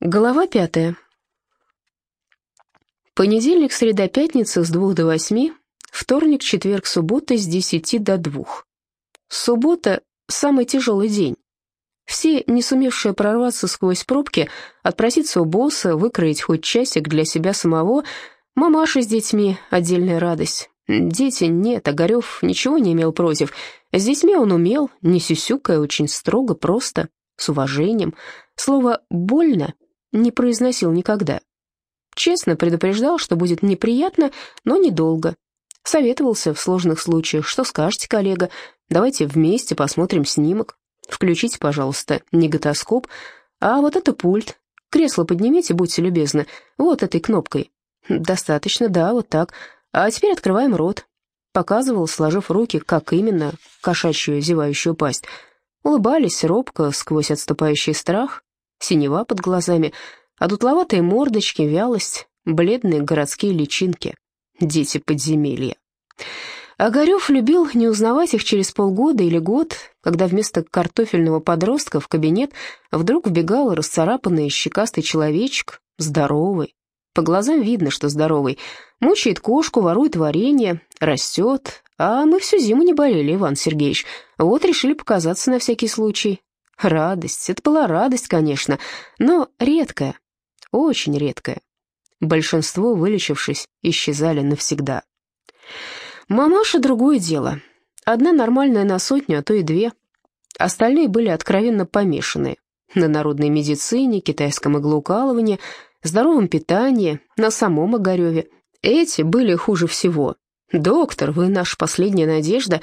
Глава пятая. Понедельник, среда, пятница с двух до восьми, вторник, четверг, суббота с десяти до двух. Суббота — самый тяжелый день. Все, не сумевшие прорваться сквозь пробки, отпроситься у босса, выкроить хоть часик для себя самого, мамаша с детьми — отдельная радость. Дети нет, Огарев ничего не имел против. С детьми он умел, не сюсюкая, очень строго, просто, с уважением. Слово «больно» не произносил никогда. Честно предупреждал, что будет неприятно, но недолго. Советовался в сложных случаях. Что скажете, коллега? Давайте вместе посмотрим снимок. Включите, пожалуйста, неготоскоп. А вот это пульт. Кресло поднимите, будьте любезны. Вот этой кнопкой. Достаточно, да, вот так. А теперь открываем рот. Показывал, сложив руки, как именно кошачью зевающую пасть. Улыбались робко, сквозь отступающий страх, синева под глазами, а дутловатые мордочки, вялость, бледные городские личинки, дети подземелья. Огарев любил не узнавать их через полгода или год, когда вместо картофельного подростка в кабинет вдруг вбегал расцарапанный щекастый человечек, здоровый. По глазам видно, что здоровый. Мучает кошку, ворует варенье, растет. А мы всю зиму не болели, Иван Сергеевич. Вот решили показаться на всякий случай. Радость, это была радость, конечно, но редкая, очень редкая. Большинство, вылечившись, исчезали навсегда. Мамаша — другое дело. Одна нормальная на сотню, а то и две. Остальные были откровенно помешаны на народной медицине, китайском иглоукалывании, здоровом питании, на самом Огареве. Эти были хуже всего. «Доктор, вы наша последняя надежда»,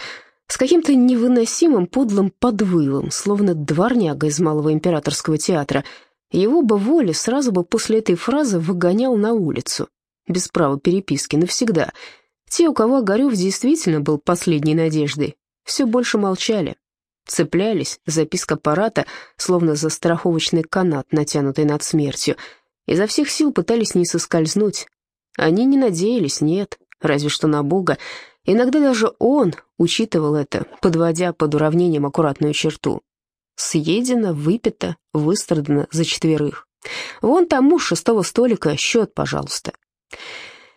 с каким-то невыносимым подлым подвывом, словно дворняга из Малого императорского театра. Его бы воля сразу бы после этой фразы выгонял на улицу, без права переписки, навсегда. Те, у кого Огарев действительно был последней надеждой, все больше молчали, цеплялись за писк аппарата, словно за страховочный канат, натянутый над смертью. Изо всех сил пытались не соскользнуть. Они не надеялись, нет, разве что на Бога, Иногда даже он учитывал это, подводя под уравнением аккуратную черту. Съедено, выпито, выстрадано за четверых. Вон тому с шестого столика счет, пожалуйста.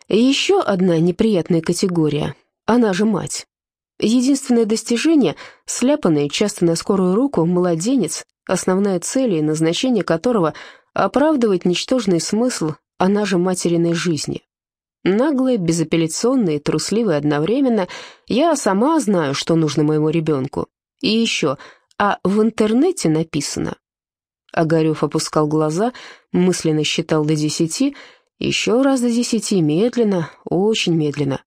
еще одна неприятная категория, она же мать. Единственное достижение — сляпанный, часто на скорую руку, младенец, основная цель и назначение которого — оправдывать ничтожный смысл, она же материной жизни. Наглая, безапелляционная и трусливая одновременно, я сама знаю, что нужно моему ребенку. И еще, а в интернете написано. Огарев опускал глаза, мысленно считал до десяти, еще раз до десяти, медленно, очень медленно.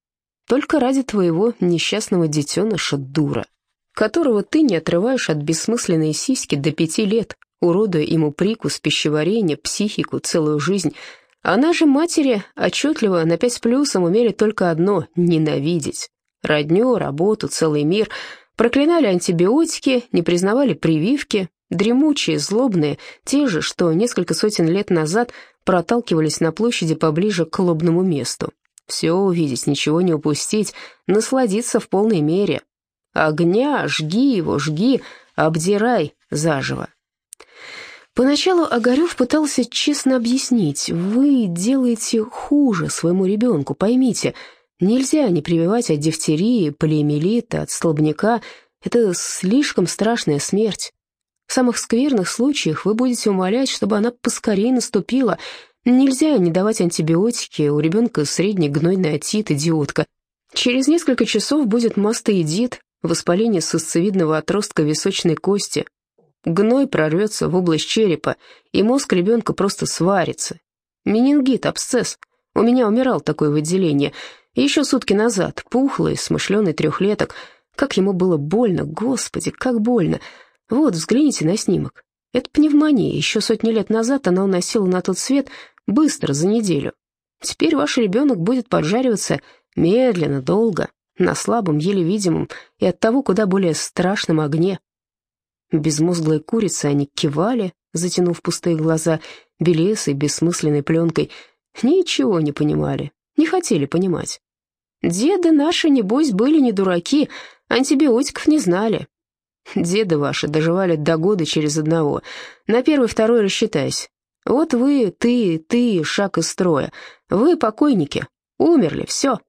Только ради твоего несчастного детеныша, дура, которого ты не отрываешь от бессмысленной сиськи до пяти лет, уродуя ему прикус, пищеварение, психику, целую жизнь — она же матери отчетливо на пять плюсом умели только одно — ненавидеть. Родню, работу, целый мир. Проклинали антибиотики, не признавали прививки. Дремучие, злобные, те же, что несколько сотен лет назад проталкивались на площади поближе к лобному месту. Все увидеть, ничего не упустить, насладиться в полной мере. Огня, жги его, жги, обдирай заживо. Поначалу Огарев пытался честно объяснить, вы делаете хуже своему ребенку, поймите, нельзя не прививать от дифтерии, полиомиелита, от столбняка, это слишком страшная смерть. В самых скверных случаях вы будете умолять, чтобы она поскорее наступила. Нельзя не давать антибиотики, у ребенка средний гнойный отит, идиотка. Через несколько часов будет мастоидит, воспаление сосцевидного отростка височной кости, Гной прорвется в область черепа, и мозг ребенка просто сварится. Менингит, абсцесс. У меня умирал такой в отделении. Еще сутки назад, пухлый, смышленый трехлеток. Как ему было больно, господи, как больно. Вот, взгляните на снимок. Это пневмония. Еще сотни лет назад она уносила на тот свет быстро, за неделю. Теперь ваш ребенок будет поджариваться медленно, долго, на слабом, еле видимом и оттого куда более страшном огне. Безмозглые курицы они кивали, затянув пустые глаза, белесой, бессмысленной пленкой. Ничего не понимали, не хотели понимать. Деды наши, небось, были не дураки, антибиотиков не знали. Деды ваши доживали до года через одного. На первый-второй рассчитайся. Вот вы, ты, ты, шаг из строя. Вы покойники, умерли, все.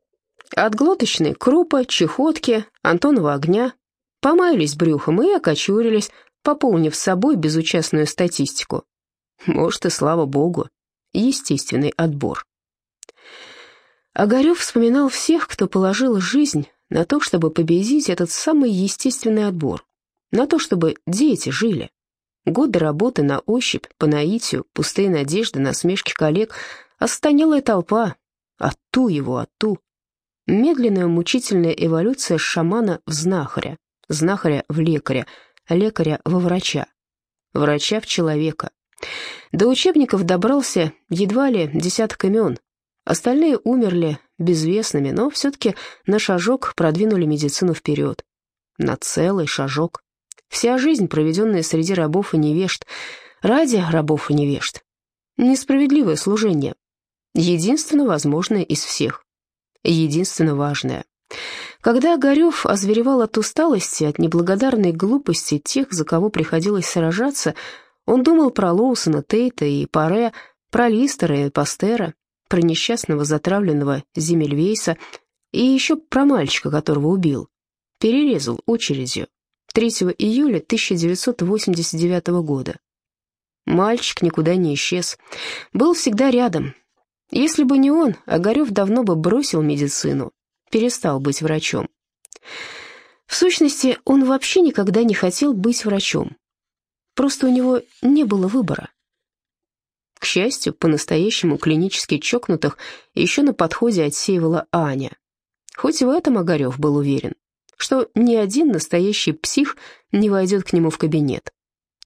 От глоточной крупа, чехотки, Антонова огня. Помаялись брюхом и окочурились, пополнив с собой безучастную статистику. Может, и слава богу, естественный отбор. Огарев вспоминал всех, кто положил жизнь на то, чтобы победить этот самый естественный отбор, на то, чтобы дети жили. Годы работы на ощупь, по наитию, пустые надежды, насмешки коллег, останелая толпа, а ту его, а ту. Медленная мучительная эволюция шамана в знахаря, знахаря в лекаря, лекаря во врача, врача в человека. До учебников добрался едва ли десяток имен. Остальные умерли безвестными, но все-таки на шажок продвинули медицину вперед. На целый шажок. Вся жизнь, проведенная среди рабов и невежд, ради рабов и невежд. Несправедливое служение. Единственно возможное из всех. Единственно важное. Когда Огарев озверевал от усталости, от неблагодарной глупости тех, за кого приходилось сражаться, он думал про Лоусона, Тейта и Паре, про Листера и Пастера, про несчастного затравленного Зимельвейса и еще про мальчика, которого убил. Перерезал очередью. 3 июля 1989 года. Мальчик никуда не исчез. Был всегда рядом. Если бы не он, Огарев давно бы бросил медицину, перестал быть врачом. В сущности, он вообще никогда не хотел быть врачом. Просто у него не было выбора. К счастью, по-настоящему клинически чокнутых еще на подходе отсеивала Аня. Хоть в этом Огарев был уверен что ни один настоящий псих не войдет к нему в кабинет.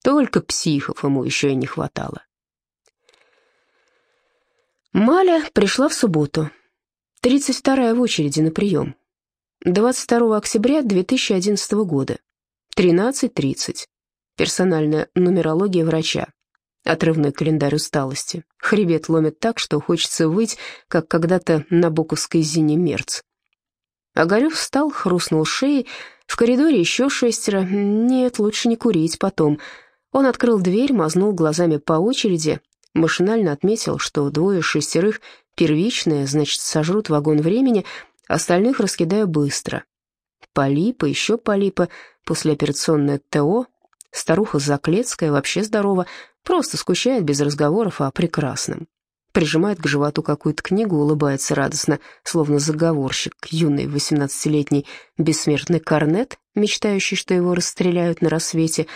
Только психов ему еще и не хватало. Маля пришла в субботу, 32-я в очереди на прием. 22 октября 2011 года, 13.30. Персональная нумерология врача. Отрывной календарь усталости. Хребет ломит так, что хочется выть, как когда-то на боковской зине мерц. Огарев встал, хрустнул шеей. В коридоре еще шестеро. Нет, лучше не курить потом. Он открыл дверь, мазнул глазами по очереди, машинально отметил, что двое шестерых первичные, значит, сожрут вагон времени, остальных раскидаю быстро. Полипа, еще полипа, послеоперационное ТО, старуха Заклецкая, вообще здорова, просто скучает без разговоров о прекрасном прижимает к животу какую-то книгу, улыбается радостно, словно заговорщик, юный восемнадцатилетний бессмертный корнет, мечтающий, что его расстреляют на рассвете.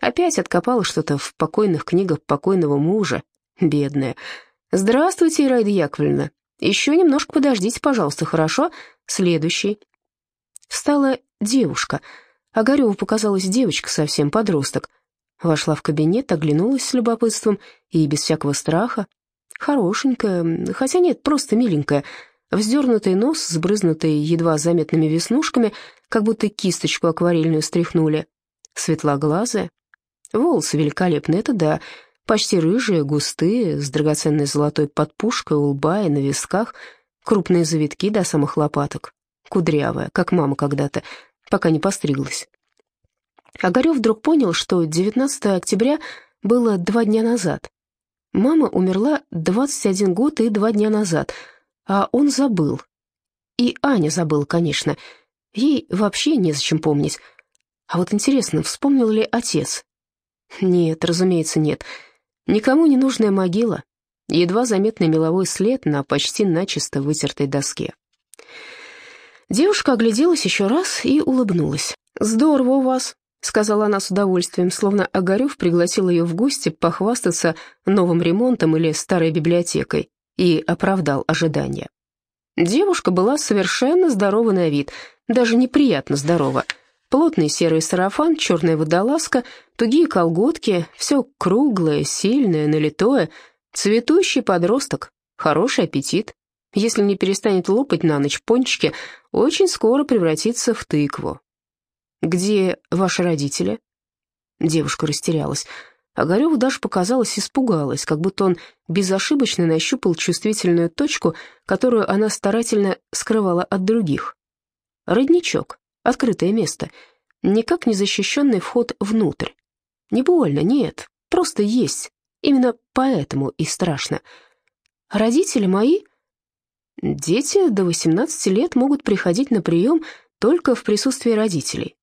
Опять откопала что-то в покойных книгах покойного мужа, бедная. «Здравствуйте, Ираида Яковлевна. Еще немножко подождите, пожалуйста, хорошо? Следующий». Встала девушка. Огареву показалась девочка совсем, подросток. Вошла в кабинет, оглянулась с любопытством и без всякого страха, Хорошенькая, хотя нет, просто миленькая. Вздернутый нос, сбрызнутый едва заметными веснушками, как будто кисточку акварельную стряхнули. Светлоглазая. Волосы великолепные, это да. Почти рыжие, густые, с драгоценной золотой подпушкой у лба и на висках. Крупные завитки до самых лопаток. Кудрявая, как мама когда-то, пока не постриглась. Огарев вдруг понял, что 19 октября было два дня назад. Мама умерла 21 год и два дня назад, а он забыл. И Аня забыл, конечно. Ей вообще незачем помнить. А вот интересно, вспомнил ли отец? Нет, разумеется, нет. Никому не нужная могила. Едва заметный меловой след на почти начисто вытертой доске. Девушка огляделась еще раз и улыбнулась. «Здорово у вас», сказала она с удовольствием, словно Огарев пригласил ее в гости похвастаться новым ремонтом или старой библиотекой, и оправдал ожидания. Девушка была совершенно здорова на вид, даже неприятно здорова. Плотный серый сарафан, черная водолазка, тугие колготки, все круглое, сильное, налитое, цветущий подросток, хороший аппетит. Если не перестанет лопать на ночь пончики, очень скоро превратится в тыкву. «Где ваши родители?» Девушка растерялась. Огареву даже показалось, испугалась, как будто он безошибочно нащупал чувствительную точку, которую она старательно скрывала от других. Родничок, открытое место, никак не защищенный вход внутрь. Не больно, нет, просто есть. Именно поэтому и страшно. Родители мои... Дети до 18 лет могут приходить на прием только в присутствии родителей.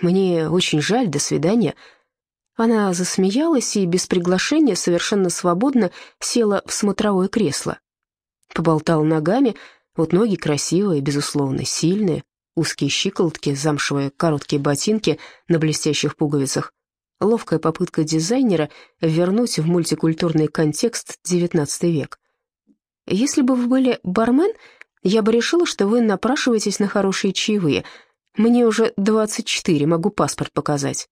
Мне очень жаль, до свидания. Она засмеялась и без приглашения совершенно свободно села в смотровое кресло. Поболтала ногами, вот ноги красивые, безусловно, сильные, узкие щиколотки, замшевые короткие ботинки на блестящих пуговицах. Ловкая попытка дизайнера вернуть в мультикультурный контекст XIX век. Если бы вы были бармен, я бы решила, что вы напрашиваетесь на хорошие чаевые. Мне уже 24, могу паспорт показать.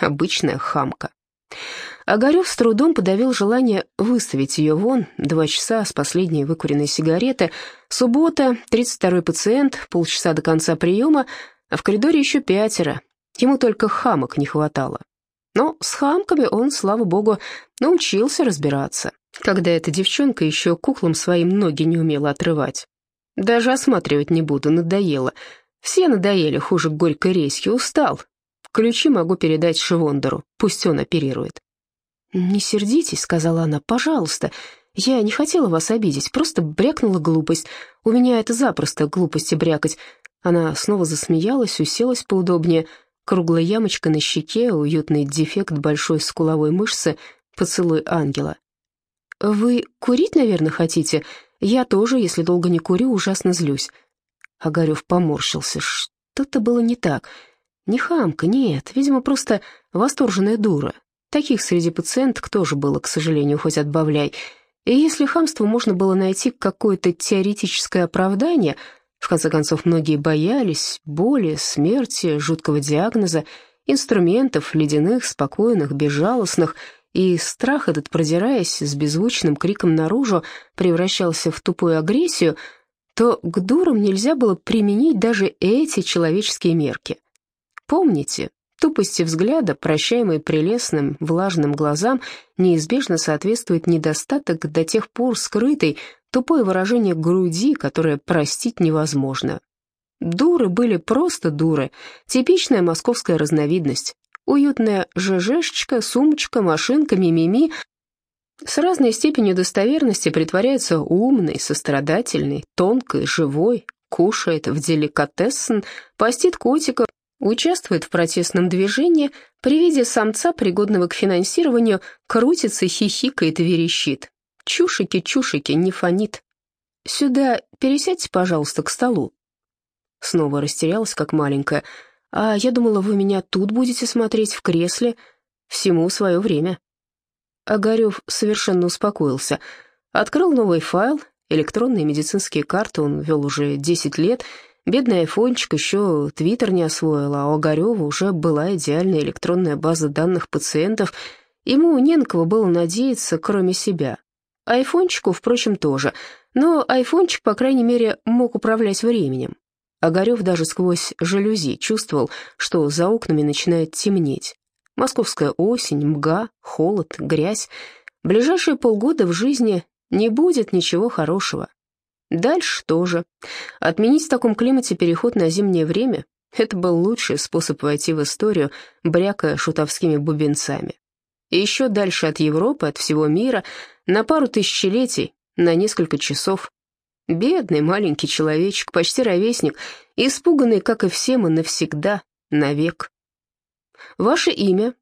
Обычная хамка. Огарев с трудом подавил желание выставить ее вон. Два часа с последней выкуренной сигареты. Суббота, 32-й пациент, полчаса до конца приема, а в коридоре еще пятеро. Ему только хамок не хватало. Но с хамками он, слава богу, научился разбираться, когда эта девчонка еще куклам своим ноги не умела отрывать. Даже осматривать не буду, надоело. Все надоели, хуже горькой редьки, устал. Ключи могу передать Шивондеру, пусть он оперирует. «Не сердитесь», — сказала она, — «пожалуйста. Я не хотела вас обидеть, просто брякнула глупость. У меня это запросто, глупости брякать». Она снова засмеялась, уселась поудобнее. Круглая ямочка на щеке, уютный дефект большой скуловой мышцы, поцелуй ангела. «Вы курить, наверное, хотите? Я тоже, если долго не курю, ужасно злюсь». Огарев поморщился. Что-то было не так. Не хамка, нет, видимо, просто восторженная дура. Таких среди пациенток тоже было, к сожалению, хоть отбавляй. И если хамству можно было найти какое-то теоретическое оправдание, в конце концов, многие боялись боли, смерти, жуткого диагноза, инструментов, ледяных, спокойных, безжалостных, и страх этот, продираясь с беззвучным криком наружу, превращался в тупую агрессию, то к дурам нельзя было применить даже эти человеческие мерки. Помните, Тупости взгляда, прощаемой прелестным, влажным глазам, неизбежно соответствует недостаток до тех пор скрытый, тупое выражение груди, которое простить невозможно. Дуры были просто дуры, типичная московская разновидность. Уютная ЖЖшечка, сумочка, машинка, мимими с разной степенью достоверности притворяется умной, сострадательной, тонкой, живой, кушает в деликатесен, постит котиков, участвует в протестном движении, при виде самца, пригодного к финансированию, крутится, хихикает и верещит. Чушики, чушики, не фонит. Сюда пересядьте, пожалуйста, к столу. Снова растерялась, как маленькая. А я думала, вы меня тут будете смотреть, в кресле. Всему свое время. Огарев совершенно успокоился. Открыл новый файл, электронные медицинские карты он вел уже 10 лет — Бедный айфончик еще твиттер не освоил, а у Огарева уже была идеальная электронная база данных пациентов. Ему не на кого было надеяться, кроме себя. Айфончику, впрочем, тоже. Но айфончик, по крайней мере, мог управлять временем. Огарев даже сквозь жалюзи чувствовал, что за окнами начинает темнеть. Московская осень, мга, холод, грязь. Ближайшие полгода в жизни не будет ничего хорошего. Дальше тоже. Отменить в таком климате переход на зимнее время — это был лучший способ войти в историю, брякая шутовскими бубенцами. И еще дальше от Европы, от всего мира, на пару тысячелетий, на несколько часов. Бедный маленький человечек, почти ровесник, испуганный, как и все мы, навсегда, навек. Ваше имя?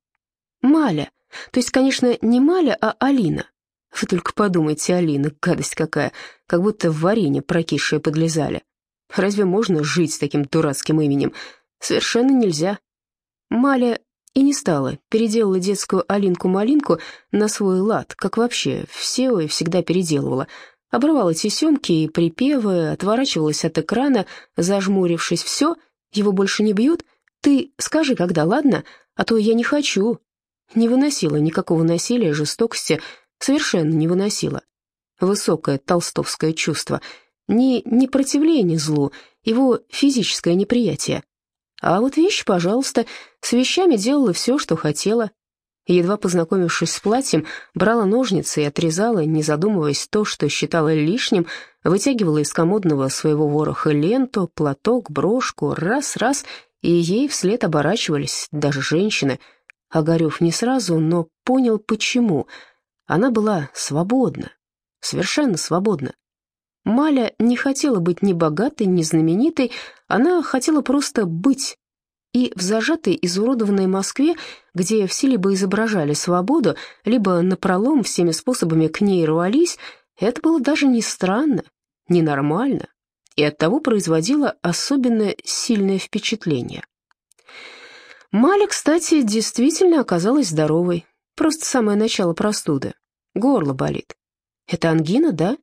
Маля. То есть, конечно, не Маля, а Алина. Вы только подумайте, Алина, гадость какая, как будто в варенье прокисшее подлезали. Разве можно жить с таким дурацким именем? Совершенно нельзя. Маля и не стала, переделала детскую Алинку-малинку на свой лад, как вообще все и всегда переделывала. Обрывала тесемки и припевы, отворачивалась от экрана, зажмурившись. Все, его больше не бьют? Ты скажи, когда, ладно? А то я не хочу. Не выносила никакого насилия, жестокости, совершенно не выносила. Высокое толстовское чувство, не непротивление злу, его физическое неприятие. А вот вещи, пожалуйста, с вещами делала все, что хотела. Едва познакомившись с платьем, брала ножницы и отрезала, не задумываясь, то, что считала лишним, вытягивала из комодного своего вороха ленту, платок, брошку, раз-раз, и ей вслед оборачивались даже женщины. Огарев не сразу, но понял, почему — Она была свободна, совершенно свободна. Маля не хотела быть ни богатой, ни знаменитой, она хотела просто быть. И в зажатой, изуродованной Москве, где все либо изображали свободу, либо напролом всеми способами к ней рвались, это было даже не странно, не нормально, и оттого производило особенно сильное впечатление. Маля, кстати, действительно оказалась здоровой, просто самое начало простуды. Горло болит. Это ангина, да?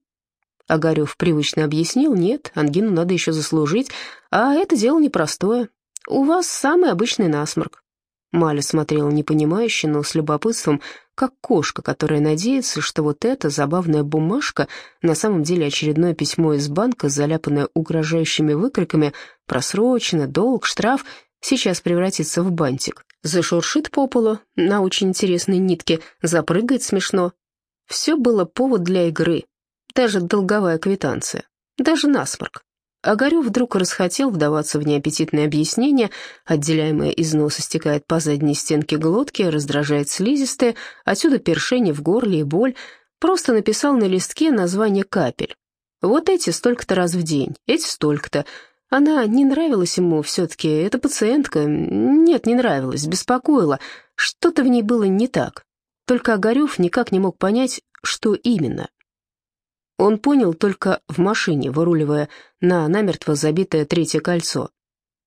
Огарев привычно объяснил, нет, ангину надо еще заслужить, а это дело непростое. У вас самый обычный насморк. Маля смотрела непонимающе, но с любопытством, как кошка, которая надеется, что вот эта забавная бумажка, на самом деле очередное письмо из банка, заляпанное угрожающими выкриками «просрочено», «долг», «штраф», сейчас превратится в бантик. Зашуршит по полу на очень интересной нитке, запрыгает смешно. Все было повод для игры, даже долговая квитанция, даже насморк. Огарев вдруг расхотел вдаваться в неаппетитные объяснения, отделяемое из носа стекает по задней стенке глотки, раздражает слизистые, отсюда першение в горле и боль, просто написал на листке название капель. Вот эти столько-то раз в день, эти столько-то. Она не нравилась ему все-таки, эта пациентка, нет, не нравилась, беспокоила, что-то в ней было не так. Только Огарев никак не мог понять, что именно. Он понял только в машине, выруливая на намертво забитое третье кольцо.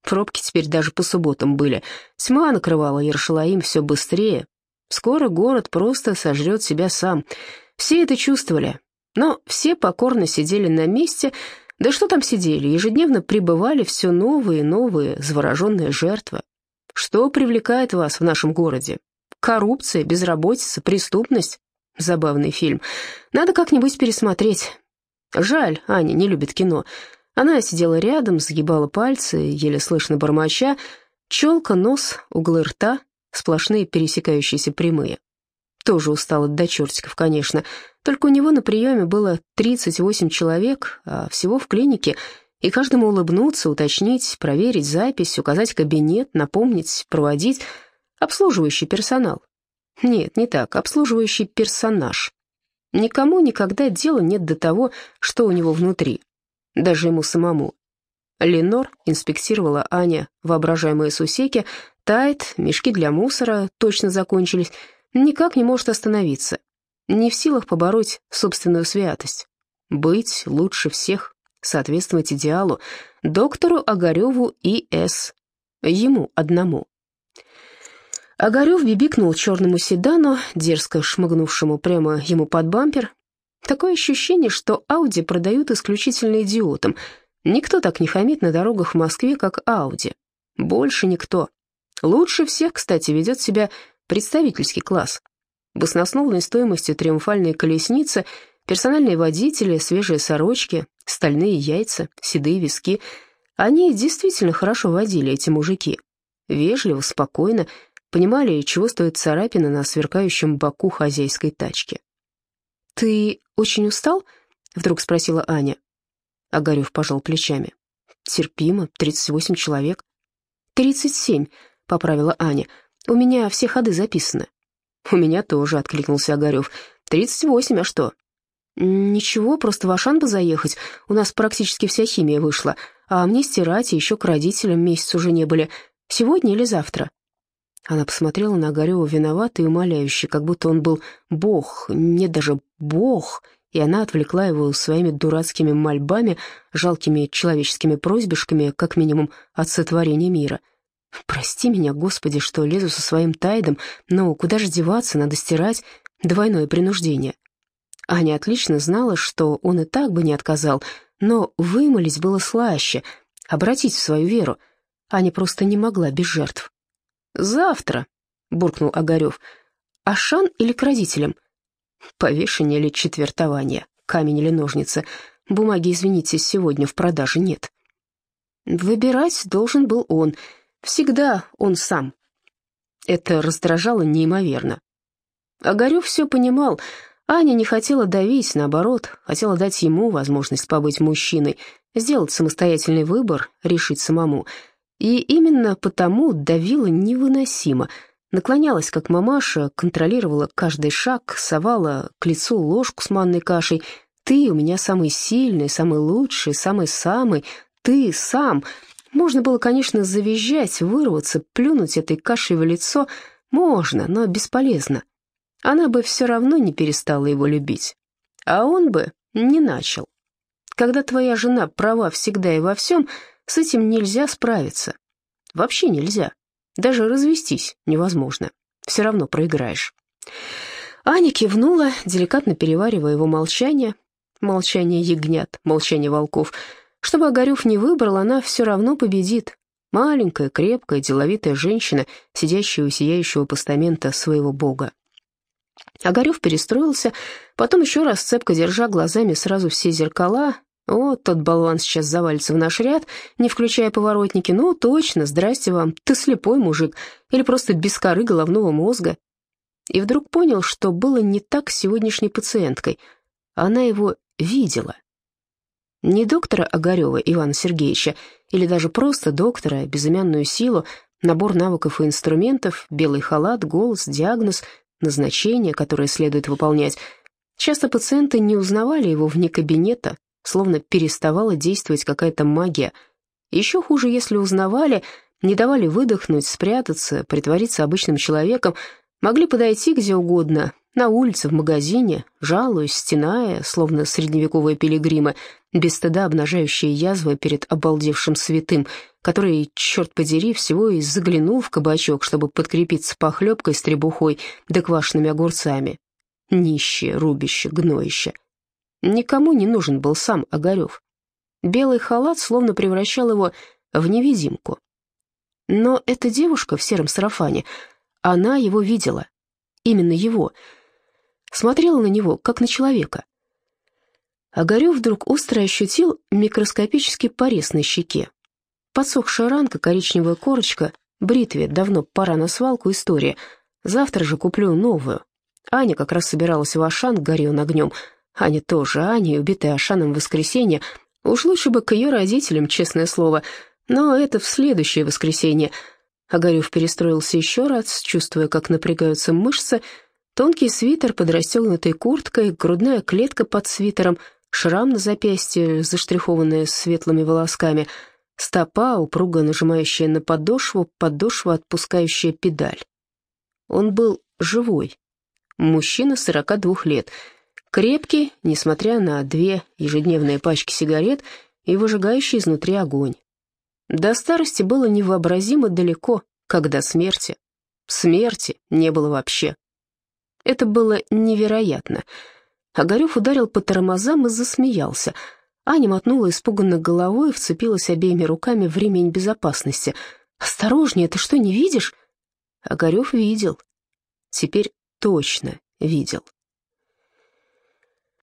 Пробки теперь даже по субботам были. Тьма накрывала Ершалаим все быстрее. Скоро город просто сожрет себя сам. Все это чувствовали. Но все покорно сидели на месте. Да что там сидели, ежедневно прибывали все новые и новые завороженные жертвы. Что привлекает вас в нашем городе? Коррупция, безработица, преступность? Забавный фильм. Надо как-нибудь пересмотреть. Жаль, Аня не любит кино. Она сидела рядом, сгибала пальцы, еле слышно бормоча. Челка, нос, углы рта, сплошные пересекающиеся прямые. Тоже устал от дочертиков, конечно. Только у него на приеме было 38 человек, а всего в клинике. И каждому улыбнуться, уточнить, проверить запись, указать кабинет, напомнить, проводить. Обслуживающий персонал. Нет, не так, обслуживающий персонаж. Никому никогда дела нет до того, что у него внутри, даже ему самому. Ленор инспектировала Аня воображаемые сусеки, тает, мешки для мусора точно закончились, никак не может остановиться, не в силах побороть собственную святость. Быть лучше всех, соответствовать идеалу, доктору Огареву и С. Ему одному. Огарев бибикнул черному седану, дерзко шмыгнувшему прямо ему под бампер. Такое ощущение, что Ауди продают исключительно идиотам. Никто так не хамит на дорогах в Москве, как Ауди. Больше никто. Лучше всех, кстати, ведет себя представительский класс. Баснословной стоимостью триумфальные колесницы, персональные водители, свежие сорочки, стальные яйца, седые виски. Они действительно хорошо водили, эти мужики. Вежливо, спокойно, понимали, чего стоит царапина на сверкающем боку хозяйской тачки. «Ты очень устал?» — вдруг спросила Аня. Огарев пожал плечами. «Терпимо, 38 человек». «Тридцать семь», — поправила Аня. «У меня все ходы записаны». «У меня тоже», — откликнулся Огарев. «Тридцать восемь, а что?» «Ничего, просто в Ашан бы заехать. У нас практически вся химия вышла. А мне стирать и еще к родителям месяц уже не были. Сегодня или завтра?» Она посмотрела на Огарева виновато и умоляюще, как будто он был бог, не даже бог, и она отвлекла его своими дурацкими мольбами, жалкими человеческими просьбишками, как минимум, от сотворения мира. «Прости меня, Господи, что лезу со своим тайдом, но куда же деваться, надо стирать, двойное принуждение». Аня отлично знала, что он и так бы не отказал, но вымолить было слаще, обратить в свою веру. Аня просто не могла без жертв. «Завтра», — буркнул Огарев. «Ашан или к родителям?» «Повешение или четвертование, камень или ножницы. Бумаги, извините, сегодня в продаже нет». Выбирать должен был он. Всегда он сам. Это раздражало неимоверно. Огарев все понимал. Аня не хотела давить, наоборот, хотела дать ему возможность побыть мужчиной, сделать самостоятельный выбор, решить самому — и именно потому давило невыносимо. Наклонялась, как мамаша, контролировала каждый шаг, совала к лицу ложку с манной кашей. «Ты у меня самый сильный, самый лучший, самый-самый, ты сам!» Можно было, конечно, завизжать, вырваться, плюнуть этой кашей в лицо. Можно, но бесполезно. Она бы все равно не перестала его любить. А он бы не начал. Когда твоя жена права всегда и во всем, с этим нельзя справиться. Вообще нельзя. Даже развестись невозможно. Все равно проиграешь. Аня кивнула, деликатно переваривая его молчание. Молчание ягнят, молчание волков. Чтобы Огарев не выбрал, она все равно победит. Маленькая, крепкая, деловитая женщина, сидящая у сияющего постамента своего бога. Огарев перестроился, потом еще раз цепко держа глазами сразу все зеркала, вот тот болван сейчас завалится в наш ряд, не включая поворотники. Ну, точно, здрасте вам, ты слепой мужик или просто без коры головного мозга. И вдруг понял, что было не так с сегодняшней пациенткой. Она его видела. Не доктора Огарева Ивана Сергеевича, или даже просто доктора, безымянную силу, набор навыков и инструментов, белый халат, голос, диагноз, назначение, которое следует выполнять. Часто пациенты не узнавали его вне кабинета, словно переставала действовать какая-то магия. Еще хуже, если узнавали, не давали выдохнуть, спрятаться, притвориться обычным человеком, могли подойти где угодно, на улице, в магазине, жалуясь, стеная, словно средневековые пилигримы, без стыда обнажающие язвы перед обалдевшим святым, который, черт подери, всего и заглянул в кабачок, чтобы подкрепиться похлебкой с требухой да квашенными огурцами. Нищее, рубище, гноище. Никому не нужен был сам Огарев. Белый халат словно превращал его в невидимку. Но эта девушка в сером сарафане, она его видела. Именно его. Смотрела на него, как на человека. Огарев вдруг остро ощутил микроскопический порез на щеке. Подсохшая ранка, коричневая корочка, бритве, давно пора на свалку, история. Завтра же куплю новую. Аня как раз собиралась в Ашан, горел огнем, Аня тоже, Аня, убитая Ашаном в воскресенье. Уж лучше бы к ее родителям, честное слово. Но это в следующее воскресенье. Огарев перестроился еще раз, чувствуя, как напрягаются мышцы. Тонкий свитер под расстегнутой курткой, грудная клетка под свитером, шрам на запястье, заштрихованная светлыми волосками, стопа, упруго нажимающая на подошву, подошва, отпускающая педаль. Он был живой. Мужчина 42 лет — Крепкий, несмотря на две ежедневные пачки сигарет и выжигающий изнутри огонь. До старости было невообразимо далеко, до смерти. Смерти не было вообще. Это было невероятно. Огарев ударил по тормозам и засмеялся. Аня мотнула испуганно головой и вцепилась обеими руками в ремень безопасности. «Осторожнее, ты что, не видишь?» Огарев видел. Теперь точно видел.